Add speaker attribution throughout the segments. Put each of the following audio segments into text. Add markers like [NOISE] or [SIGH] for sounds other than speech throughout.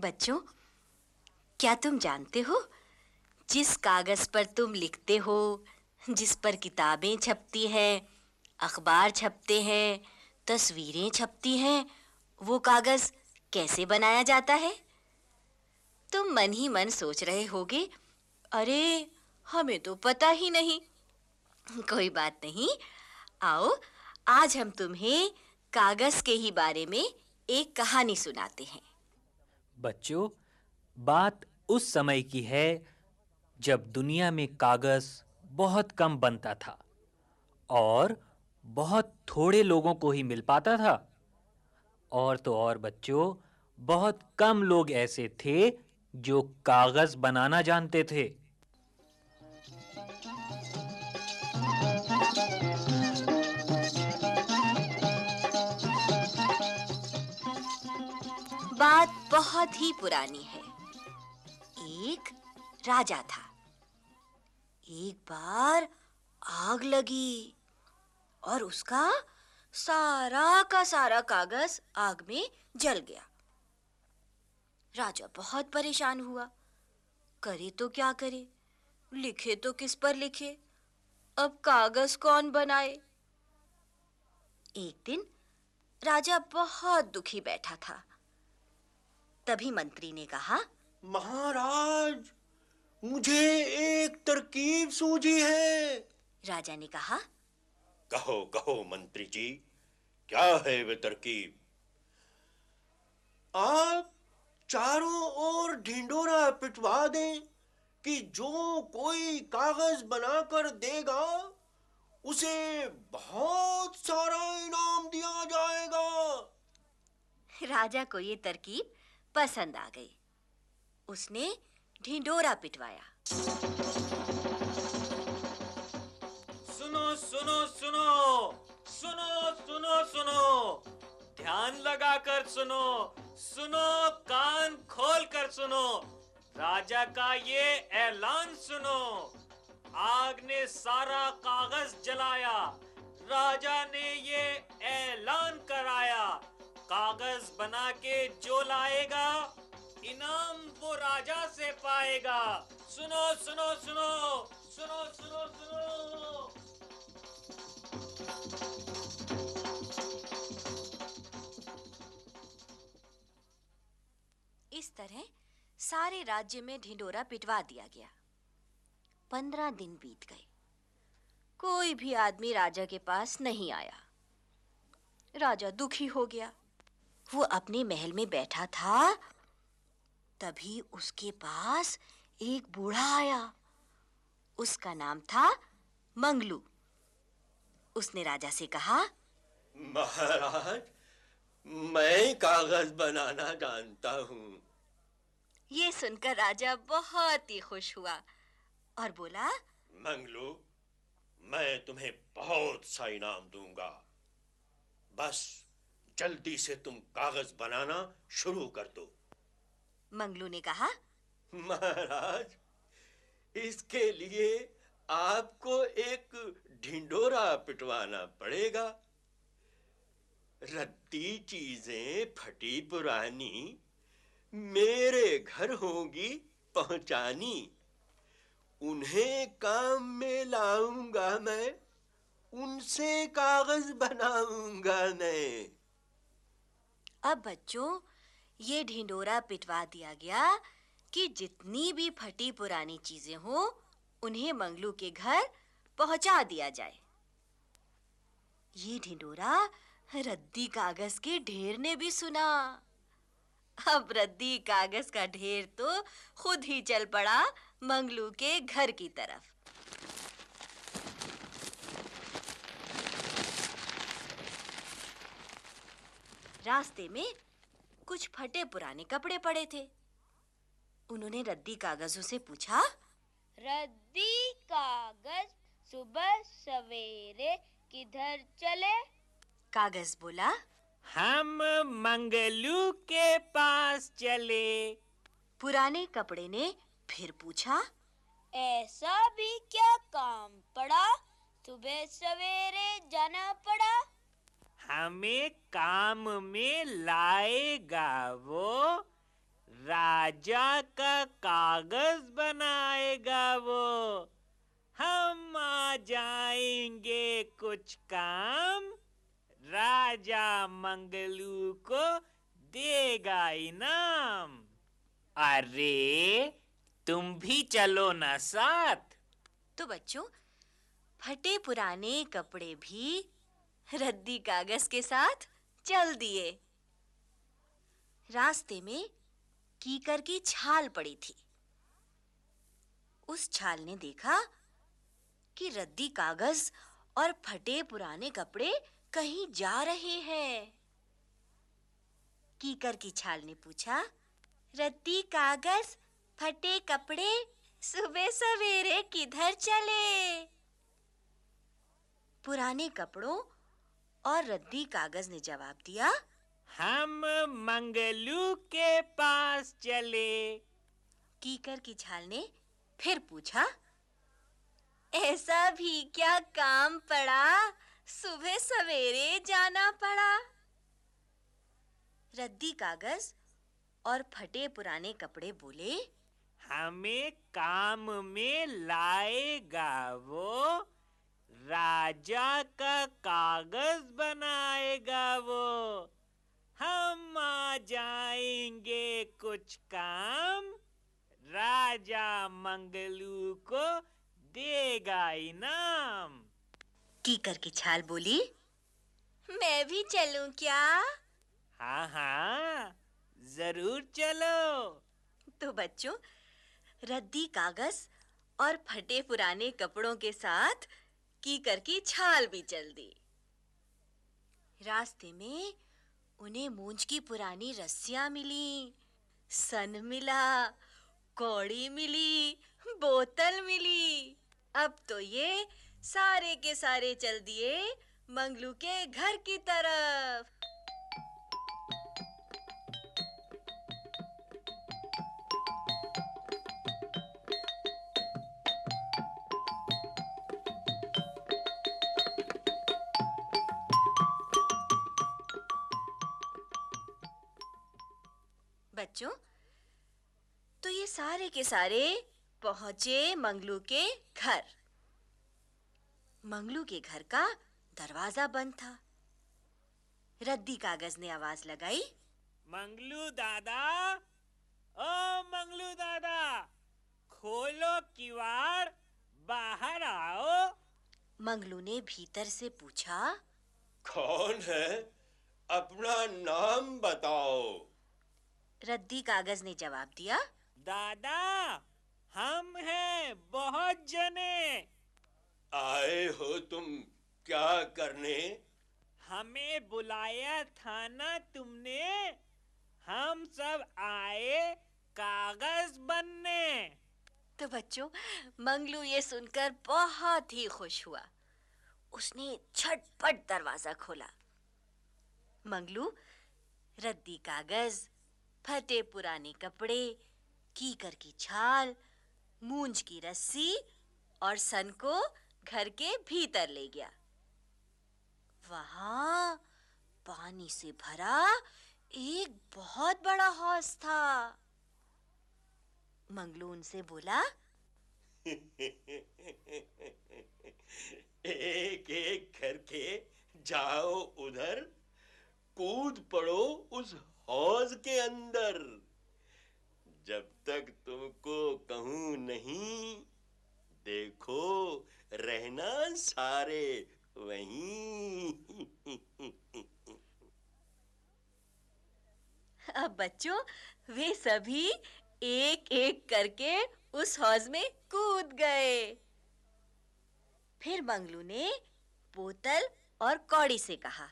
Speaker 1: बच्चों, क्या तुम जानते हो, जिस कागज़ पर तुम लिखते हो, जिस पर किताबें छपती हैं, अखबार छपते हैं, तस्वीरें छपती हैं, वो कागज़ कैसे बनाया जाता है? तुम मन ही मन सोच रहे होगे, अरे, हमें तो पता ही नहीं। कोई बात नहीं, आओ, आज हम तुम्हें कागज़ के ही बारे में एक कहानी सुनाते हैं।
Speaker 2: बच्चों, बात उस समय की है जब दुनिया में कागज़ बहुत कम बनता था और बहुत थोड़े लोगों को ही मिल पाता था। और तो और बच्चों, बहुत कम लोग ऐसे थे जो कागज़ बनाना जानते थे।
Speaker 1: बहुत ही पुरानी है। एक राजा था। एक बार आग लगी और उसका सारा का सारा कागज़ आग में जल गया। राजा बहुत परेशान हुआ। करे तो क्या करे? लिखे तो किस पर लिखे? अब कागज़ कौन बनाए? एक दिन राजा बहुत दुखी बैठा था। तभी मंत्री ने कहा
Speaker 3: महाराज मुझे एक तरकीब सूझी है।
Speaker 1: राजा ने कहा
Speaker 3: कहो कहो मंत्री जी क्या है वे तरकीब? आप चारों ओर ढिंडोरा पिटवा दें कि जो कोई कागज़ बनाकर देगा उसे बहुत सारा इनाम दिया जाएगा।
Speaker 1: राजा को ये तरकीब पसंद आ गई। उसने ढिंडोरा पिटवाया।
Speaker 4: सुनो सुनो सुनो सुनो सुनो सुनो, ध्यान लगाकर सुनो सुनो, कान खोल कर सुनो, राजा का ये ऐलान सुनो, आग ने सारा कागज़ जलाया, राजा ने ये ऐलान कराया कागज़ बना के जो लाएगा, इनाम वो राजा से पाएगा। सुनो सुनो सुनो सुनो सुनो सुनो।
Speaker 1: इस तरह सारे राज्य में ढिंडोरा पिटवा दिया गया। पंद्रह दिन बीत गए। कोई भी आदमी राजा के पास नहीं आया। राजा दुखी हो गया। वो अपने महल में बैठा था तभी उसके पास एक बूढ़ा आया। उसका नाम था मंगलू। उसने राजा से कहा
Speaker 3: महाराज मैं कागज़ बनाना जानता हूँ।
Speaker 1: ये सुनकर राजा बहुत ही खुश हुआ और बोला
Speaker 3: मंगलू मैं तुम्हें बहुत सा इनाम दूँगा। बस जल्दी से तुम कागज़ बनाना शुरू कर दो।
Speaker 1: मंगलू ने कहा
Speaker 3: महाराज इसके लिए आपको एक ढिंडोरा पिटवाना पड़ेगा। रद्दी चीज़ें फटी पुरानी मेरे घर होंगी पहुंचानी। उन्हें काम में लाऊँगा मैं उनसे कागज़ बनाऊँगा मैं।
Speaker 1: अब बच्चों, ये ढिंडोरा पिटवा दिया गया कि जितनी भी फटी पुरानी चीज़ें हो, उन्हें मंगलू के घर पहुँचा दिया जाए। ये ढिंडोरा रद्दी कागज़ के ढेर ने भी सुना। अब रद्दी कागज़ का ढेर तो खुद ही चल पड़ा मंगलू के घर की तरफ़। रास्ते में कुछ फटे पुराने कपड़े पड़े थे। उन्होंने रद्दी कागजों से पूछा
Speaker 5: रद्दी कागज़ सुबह सवेरे किधर चले?
Speaker 1: कागज़ बोला
Speaker 2: हम मंगलू के पास चले।
Speaker 1: पुराने कपड़े ने फिर पूछा
Speaker 5: ऐसा भी क्या काम पड़ा? सुबह सवेरे जाना पड़ा।
Speaker 2: हमें काम में लाएगा वो। राजा का कागज़ बनाएगा वो। हम आ जाएँगे कुछ काम। राजा मंगलू को देगा इनाम। अरे, तुम भी चलो ना साथ।
Speaker 1: तो बच्चों, फटे पुराने कपड़े भी रद्दी कागज़ के साथ चल दिए। रास्ते में कीकर की छाल पड़ी थी। उस छाल ने देखा कि रद्दी कागज़ और फटे पुराने कपड़े कहीं जा रहे हैं। कीकर की छाल ने पूछा, रद्दी कागज़, फटे कपड़े सुबह सवेरे किधर चले? पुराने कपड़ों और रद्दी कागज़ ने जवाब दिया
Speaker 2: हम मंगलू के पास चले।
Speaker 1: कीकर की छाल ने फिर पूछा ऐसा भी क्या काम पड़ा? सुबह सवेरे जाना पड़ा। रद्दी कागज़ और फटे पुराने कपड़े बोले
Speaker 2: हमें काम में लाएगा वो। राजा का कागज़ बनाएगा वो। हम आ जाएँगे कुछ काम। राजा मंगलू को देगा इनाम।
Speaker 1: कीकर की छाल बोली मैं भी चलूँ क्या?
Speaker 2: हाँ हाँ ज़रूर चलो।
Speaker 1: तो बच्चों रद्दी कागज़ और फटे पुराने कपड़ों के साथ कीकर की छाल भी चल दी। रास्ते में उन्हें मूंज की पुरानी रस्सियाँ मिली, सन मिला, कौड़ी मिली, बोतल मिली। अब तो ये सारे के सारे चल दिए मंगलू के घर की तरफ़। सारे के सारे पहुँचे मंगलू के घर। मंगलू के घर का दरवाज़ा बंद था। रद्दी कागज़ ने आवाज़ लगाई
Speaker 2: मंगलू दादा ओ मंगलू दादा खोलो किवाड़ बाहर आओ।
Speaker 1: मंगलू ने भीतर से पूछा
Speaker 3: कौन है? अपना नाम बताओ।
Speaker 1: रद्दी कागज़ ने जवाब दिया
Speaker 2: दादा हम हैं बहुत जने।
Speaker 3: आए हो तुम क्या करने?
Speaker 2: हमें बुलाया था ना तुमने? हम सब आए कागज़ बनने।
Speaker 1: तो बच्चों मंगलू ये सुनकर बहुत ही खुश हुआ। उसने झटपट दरवाज़ा खोला। मंगलू रद्दी कागज़ फटे पुराने कपड़े कीकर की छाल, मूंज की रस्सी और सन को घर के भीतर ले गया। वहाँ पानी से भरा एक बहुत बड़ा हौज था। मंगलू उनसे बोला,
Speaker 3: एक एक करके जाओ उधर, कूद पड़ो उस हौज के अंदर। जब तक तुमको कहूँ नहीं देखो रहना सारे वहीं।
Speaker 1: अब बच्चों वे सभी एक एक करके उस हौज में कूद गए। फिर मंगलू ने बोतल और कौड़ी से कहा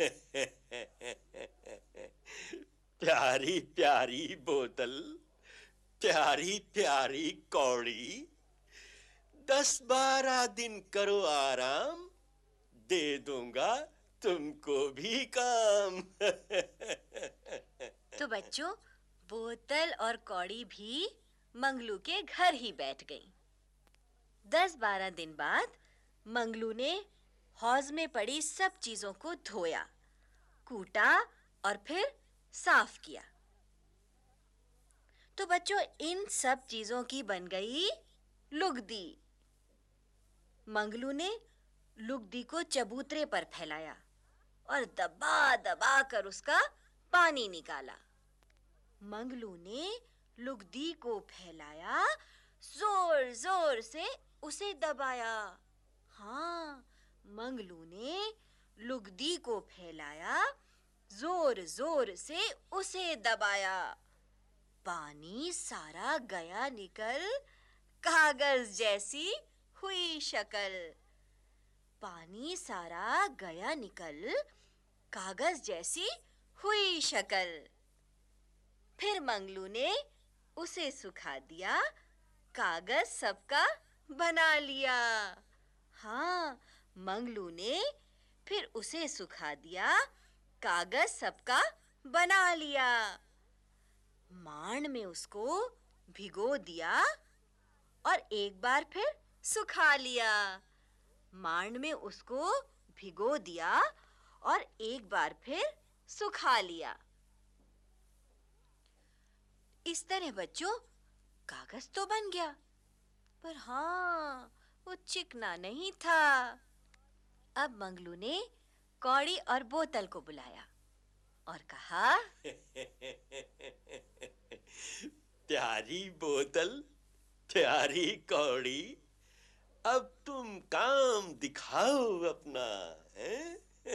Speaker 1: [LAUGHS]
Speaker 3: प्यारी प्यारी बोतल। प्यारी प्यारी कौड़ी। दस बारह दिन करो आराम, दे दूँगा तुमको भी काम। [LAUGHS]
Speaker 1: तो बच्चों, बोतल और कौड़ी भी मंगलू के घर ही बैठ गई। दस बारह दिन बाद मंगलू ने हौज में पड़ी सब चीज़ों को धोया, कूटा और फिर साफ़ किया। तो बच्चों, इन सब चीज़ों की बन गई लुगदी। मंगलू ने लुगदी को चबूतरे पर फैलाया और दबा दबा कर उसका पानी निकाला। मंगलू ने लुगदी को फैलाया ज़ोर ज़ोर से उसे दबाया। हाँ मंगलू ने लुगदी को फैलाया ज़ोर ज़ोर से उसे दबाया। पानी सारा गया निकल, कागज़ जैसी हुई शक्ल। पानी सारा गया निकल, कागज़ जैसी हुई शक्ल। फिर मंगलू ने उसे सुखा दिया, कागज़ सबका बना लिया। हाँ मंगलू ने फिर उसे सुखा दिया, कागज़ सबका बना लिया। मांड में उसको भिगो दिया और एक बार फिर सुखा लिया। मांड में उसको भिगो दिया और एक बार फिर सुखा लिया। इस तरह बच्चों, कागज़ तो बन गया, पर हाँ वो चिकना नहीं था। अब मंगलू ने कौड़ी और बोतल को बुलाया। और कहा, [LAUGHS]
Speaker 3: प्यारी बोतल, प्यारी कौड़ी, अब तुम काम दिखाओ अपना? [LAUGHS]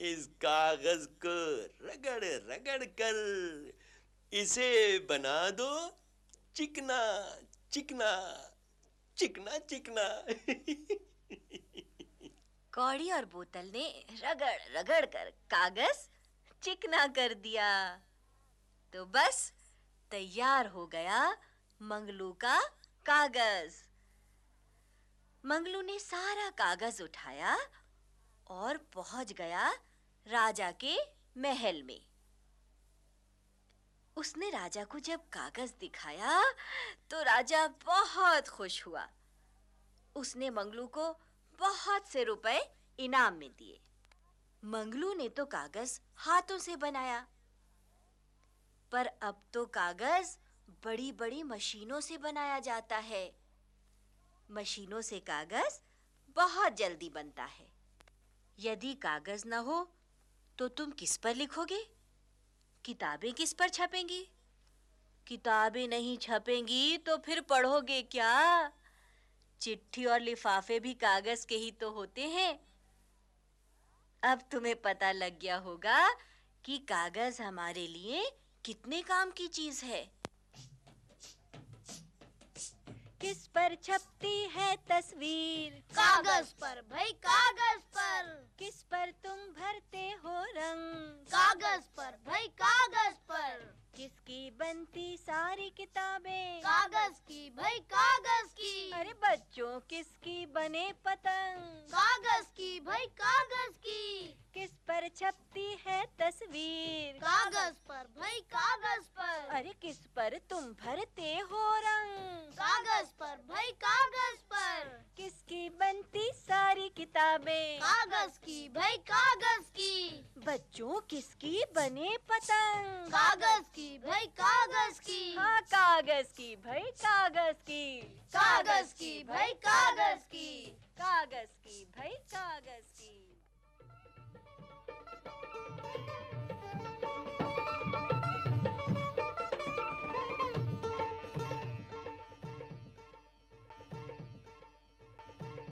Speaker 3: इस कागज़ को रगड़ रगड़ कर इसे बना दो, चिकना चिकना चिकना चिकना [LAUGHS]
Speaker 1: कौड़ी और बोतल ने रगड़ रगड़ कर कागज़ चिकना कर दिया। तो बस तैयार हो गया मंगलू का कागज़। मंगलू ने सारा कागज़ उठाया और पहुँच गया राजा के महल में। उसने राजा को जब कागज़ दिखाया तो राजा बहुत खुश हुआ। उसने मंगलू को बहुत से रुपए इनाम में दिए। मंगलू ने तो कागज़ हाथों से बनाया। पर अब तो कागज़ बड़ी-बड़ी मशीनों से बनाया जाता है। मशीनों से कागज़ बहुत जल्दी बनता है। यदि कागज़ ना हो तो तुम किस पर लिखोगे? किताबें किस पर छपेंगी? किताबें नहीं छपेंगी तो फिर पढ़ोगे क्या? चिट्ठी और लिफाफे भी कागज़ के ही तो होते हैं। अब तुम्हें पता लग गया होगा कि कागज़ हमारे लिए कितने काम की चीज़ है। किस पर छपती है तस्वीर?
Speaker 5: कागज़ पर भाई कागज़ पर।
Speaker 1: किस पर तुम भरते हो रंग?
Speaker 5: कागज़ पर भाई कागज़ पर।
Speaker 1: किसकी बनती सारी किताबें?
Speaker 5: कागज़ की भाई कागज़ की।
Speaker 1: अरे बच्चों किसकी बने पतंग?
Speaker 5: कागज़ की भाई कागज़ की।
Speaker 1: किस पर छपती है तस्वीर?
Speaker 5: कागज़ पर भाई कागज़ पर।
Speaker 1: अरे किस पर तुम भरते हो रंग?
Speaker 5: कागज़ पर भाई कागज़ पर।
Speaker 1: किसकी बनती सारी किताबें?
Speaker 5: कागज़ की भाई कागज़
Speaker 1: बच्चों किसकी बने पतंग?
Speaker 5: कागज़ की भाई कागज़ की।
Speaker 1: हाँ कागज़ की भाई कागज़ की।
Speaker 5: कागज़ की भाई कागज़ की।
Speaker 1: कागज़ की भाई कागज़ की।